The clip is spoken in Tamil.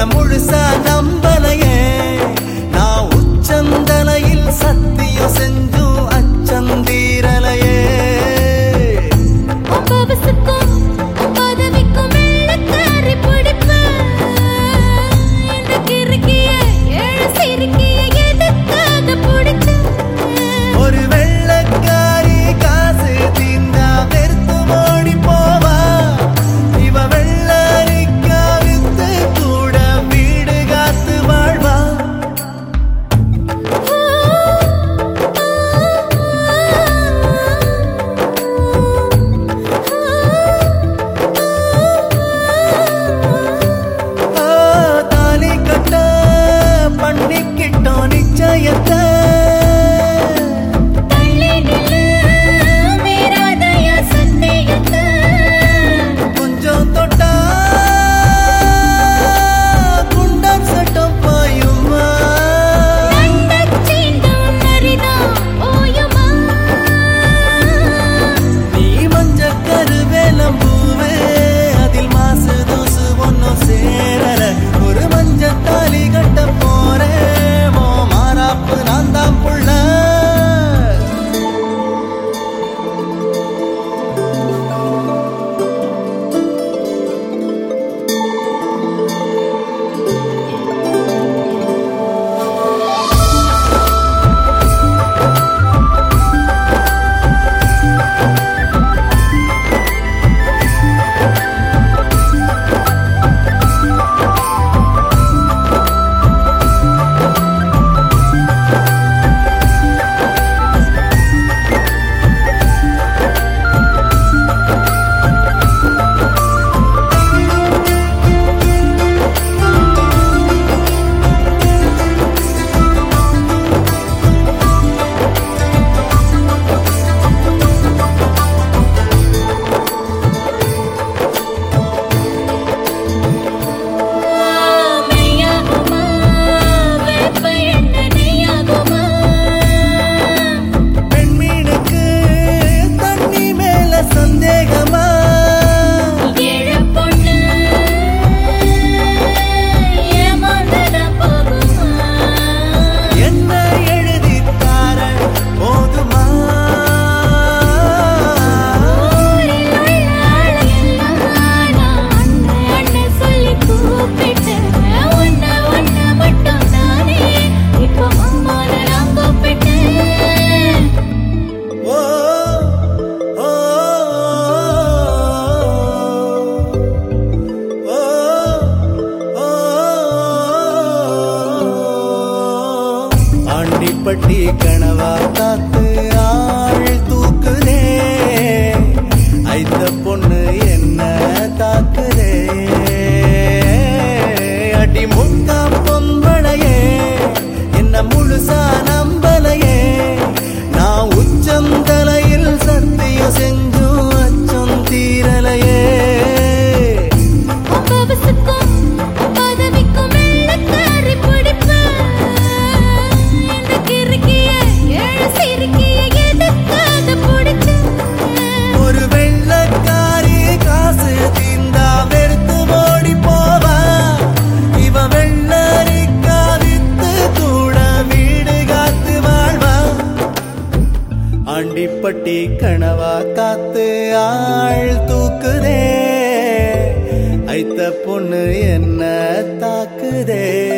I'm all the namuru now. பட்டி கனவா காத்து ஆள் தூக்குதே. ஐத்த பொண்ணு என்ன தாக்குதே. அடி முக்கா பொம்பளையே என்ன முழுசா நம்பலையே. நான் உச்சம் தலையில் சத்தியம் செஞ்சும் அச்சம் தீரலையே. ஆண்டிப்பட்டி கனவா காத்து ஆள் தூக்குதே. ஐத்த பொண்ணு என்ன தாக்குதே.